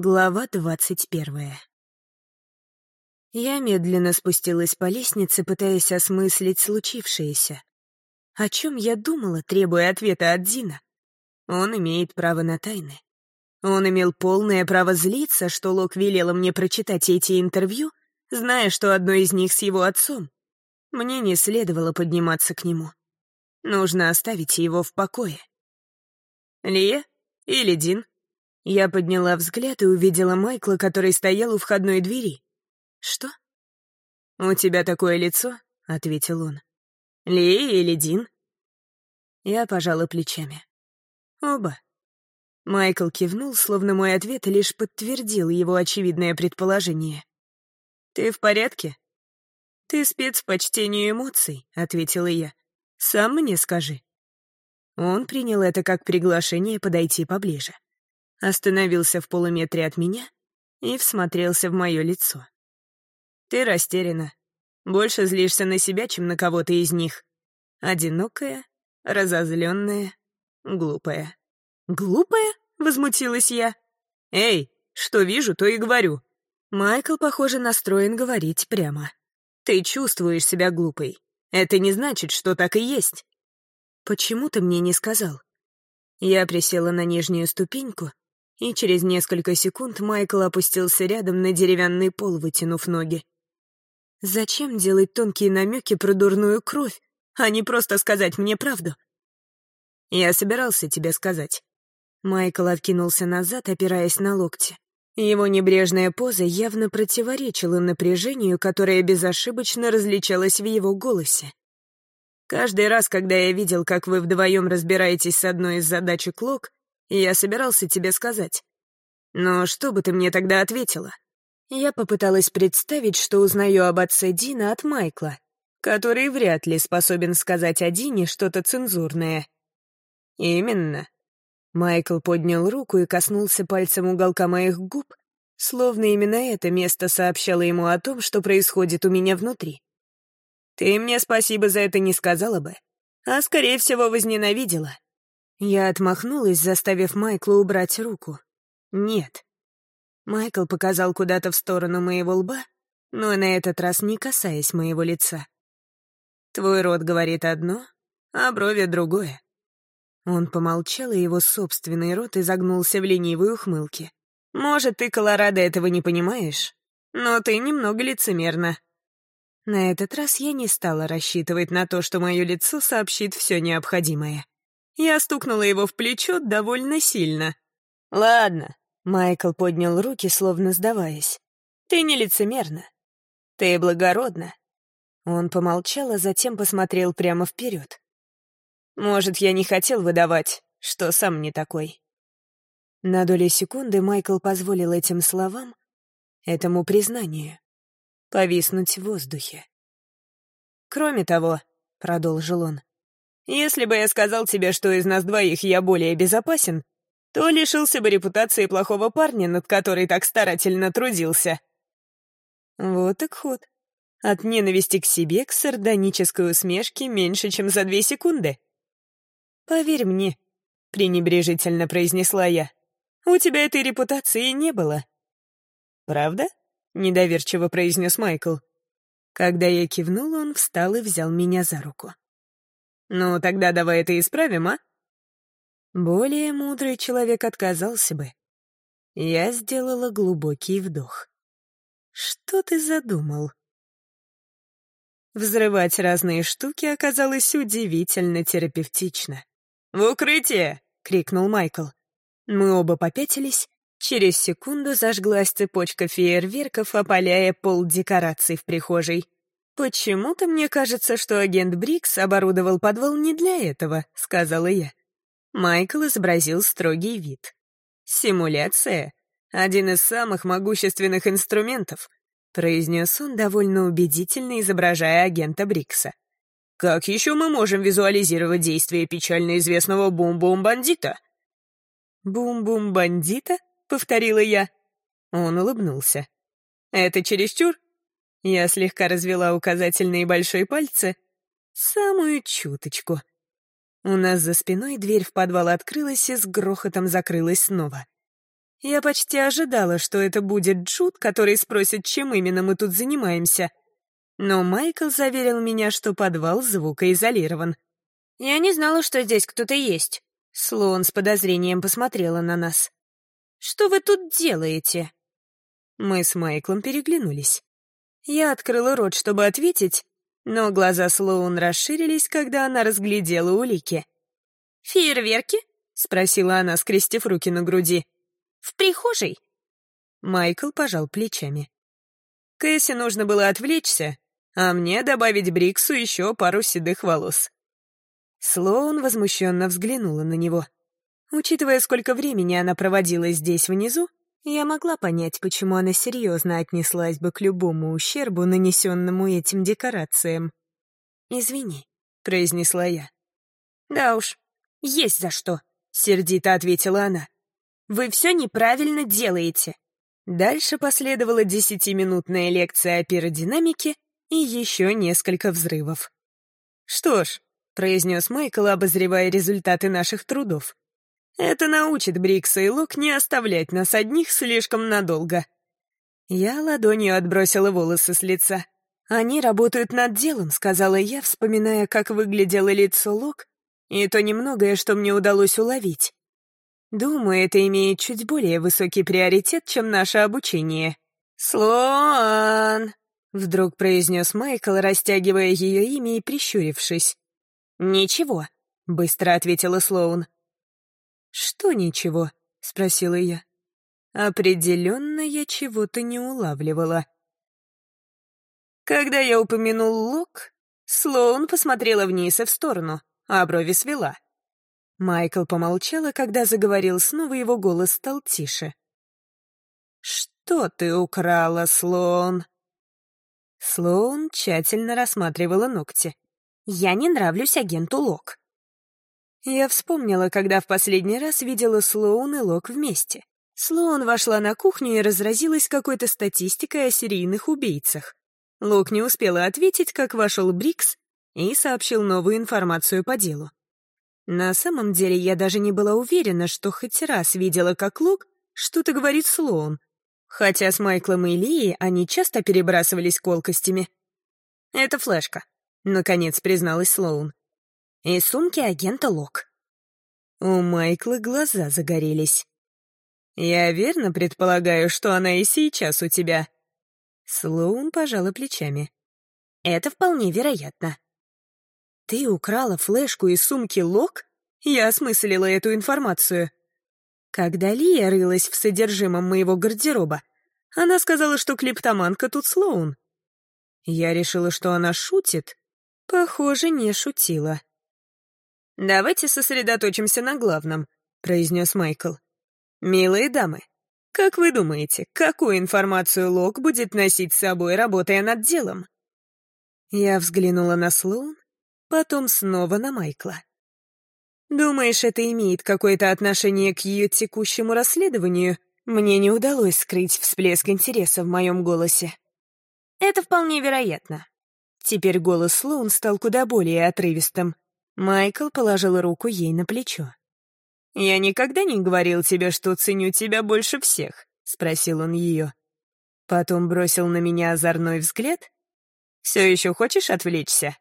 Глава двадцать первая. Я медленно спустилась по лестнице, пытаясь осмыслить случившееся. О чем я думала, требуя ответа от Дина? Он имеет право на тайны. Он имел полное право злиться, что Лок велела мне прочитать эти интервью, зная, что одно из них с его отцом. Мне не следовало подниматься к нему. Нужно оставить его в покое. Лия или Дин? Я подняла взгляд и увидела Майкла, который стоял у входной двери. «Что?» «У тебя такое лицо», — ответил он. «Лея или Дин?» Я пожала плечами. «Оба». Майкл кивнул, словно мой ответ лишь подтвердил его очевидное предположение. «Ты в порядке?» «Ты спец по чтению эмоций», — ответила я. «Сам мне скажи». Он принял это как приглашение подойти поближе остановился в полуметре от меня и всмотрелся в мое лицо. «Ты растеряна. Больше злишься на себя, чем на кого-то из них. Одинокая, разозленная, глупая». «Глупая?» — возмутилась я. «Эй, что вижу, то и говорю». Майкл, похоже, настроен говорить прямо. «Ты чувствуешь себя глупой. Это не значит, что так и есть». «Почему ты мне не сказал?» Я присела на нижнюю ступеньку и через несколько секунд Майкл опустился рядом на деревянный пол, вытянув ноги. Зачем делать тонкие намеки про дурную кровь, а не просто сказать мне правду? Я собирался тебе сказать. Майкл откинулся назад, опираясь на локти. Его небрежная поза явно противоречила напряжению, которое безошибочно различалось в его голосе. Каждый раз, когда я видел, как вы вдвоем разбираетесь с одной из задачек Лок, я собирался тебе сказать. Но что бы ты мне тогда ответила? Я попыталась представить, что узнаю об отце Дина от Майкла, который вряд ли способен сказать о Дине что-то цензурное. Именно. Майкл поднял руку и коснулся пальцем уголка моих губ, словно именно это место сообщало ему о том, что происходит у меня внутри. Ты мне спасибо за это не сказала бы, а, скорее всего, возненавидела. Я отмахнулась, заставив Майкла убрать руку. «Нет». Майкл показал куда-то в сторону моего лба, но на этот раз не касаясь моего лица. «Твой рот говорит одно, а брови — другое». Он помолчал, и его собственный рот изогнулся в ленивой ухмылке. «Может, ты, Колорадо, этого не понимаешь, но ты немного лицемерна». На этот раз я не стала рассчитывать на то, что мое лицо сообщит все необходимое. Я стукнула его в плечо довольно сильно. «Ладно», — Майкл поднял руки, словно сдаваясь. «Ты не лицемерна. Ты благородна». Он помолчал, а затем посмотрел прямо вперед. «Может, я не хотел выдавать, что сам не такой». На долю секунды Майкл позволил этим словам, этому признанию, повиснуть в воздухе. «Кроме того», — продолжил он, если бы я сказал тебе, что из нас двоих я более безопасен, то лишился бы репутации плохого парня, над которой так старательно трудился. Вот так ход. От ненависти к себе к сардонической усмешке меньше, чем за две секунды. «Поверь мне», — пренебрежительно произнесла я, — «у тебя этой репутации не было». «Правда?» — недоверчиво произнес Майкл. Когда я кивнула, он встал и взял меня за руку. «Ну, тогда давай это исправим, а?» Более мудрый человек отказался бы. Я сделала глубокий вдох. «Что ты задумал?» Взрывать разные штуки оказалось удивительно терапевтично. «В укрытие!» — крикнул Майкл. Мы оба попятились. Через секунду зажглась цепочка фейерверков, опаляя пол декораций в прихожей. «Почему-то мне кажется, что агент Брикс оборудовал подвал не для этого», — сказала я. Майкл изобразил строгий вид. «Симуляция — один из самых могущественных инструментов», — произнес он довольно убедительно, изображая агента Брикса. «Как еще мы можем визуализировать действия печально известного бум-бум-бандита?» «Бум-бум-бандита?» — повторила я. Он улыбнулся. «Это чересчур?» Я слегка развела указательные и большой пальцы. Самую чуточку. У нас за спиной дверь в подвал открылась и с грохотом закрылась снова. Я почти ожидала, что это будет Джуд, который спросит, чем именно мы тут занимаемся. Но Майкл заверил меня, что подвал звукоизолирован. «Я не знала, что здесь кто-то есть». Слоун с подозрением посмотрела на нас. «Что вы тут делаете?» Мы с Майклом переглянулись. Я открыла рот, чтобы ответить, но глаза Слоун расширились, когда она разглядела улики. «Фейерверки?» — спросила она, скрестив руки на груди. «В прихожей?» Майкл пожал плечами. Кэсси нужно было отвлечься, а мне добавить Бриксу еще пару седых волос. Слоун возмущенно взглянула на него. Учитывая, сколько времени она проводила здесь внизу, я могла понять, почему она серьезно отнеслась бы к любому ущербу, нанесенному этим декорациям. «Извини», — произнесла я. «Да уж, есть за что», — сердито ответила она. «Вы все неправильно делаете». Дальше последовала десятиминутная лекция о пиродинамике и еще несколько взрывов. «Что ж», — произнес Майкл, обозревая результаты наших трудов, «это научит Брикса и Лук не оставлять нас одних слишком надолго». Я ладонью отбросила волосы с лица. «Они работают над делом», — сказала я, вспоминая, как выглядело лицо Лок, и то немногое, что мне удалось уловить. Думаю, это имеет чуть более высокий приоритет, чем наше обучение. «Слоан!» Вдруг произнес Майкл, растягивая ее имя и прищурившись. «Ничего», — быстро ответила Слоун. «Что ничего?» — спросила я. Определенно я чего-то не улавливала. Когда я упомянул Лок, Слоун посмотрела вниз и в сторону, а брови свела. Майкл помолчал, а когда заговорил снова, его голос стал тише. «Что ты украла, Слоун?» Слоун тщательно рассматривала ногти. «Я не нравлюсь агенту Лок». Я вспомнила, когда в последний раз видела Слоун и Лок вместе. Слоун вошла на кухню и разразилась какой-то статистикой о серийных убийцах. Лок не успела ответить, как вошел Брикс и сообщил новую информацию по делу. На самом деле я даже не была уверена, что хоть раз видела, как Лок что-то говорит Слоун, Хотя с Майклом и Лией они часто перебрасывались колкостями. «Это флешка», — наконец призналась Слоун. «И сумки агента Лок». У Майкла глаза загорелись. «Я верно предполагаю, что она и сейчас у тебя?» Слоун пожала плечами. «Это вполне вероятно». «Ты украла флешку из сумки Лок?» Я осмыслила эту информацию. Когда Лия рылась в содержимом моего гардероба, она сказала, что клиптоманка тут Слоун. Я решила, что она шутит. Похоже, не шутила. «Давайте сосредоточимся на главном», — произнес Майкл. «Милые дамы, как вы думаете, какую информацию Лок будет носить с собой, работая над делом?» Я взглянула на Слоун, потом снова на Майкла. «Думаешь, это имеет какое-то отношение к ее текущему расследованию?» Мне не удалось скрыть всплеск интереса в моем голосе. «Это вполне вероятно». Теперь голос Слоун стал куда более отрывистым. Майкл положил руку ей на плечо. «Я никогда не говорил тебе, что ценю тебя больше всех», — спросил он ее. Потом бросил на меня озорной взгляд. «Все еще хочешь отвлечься?»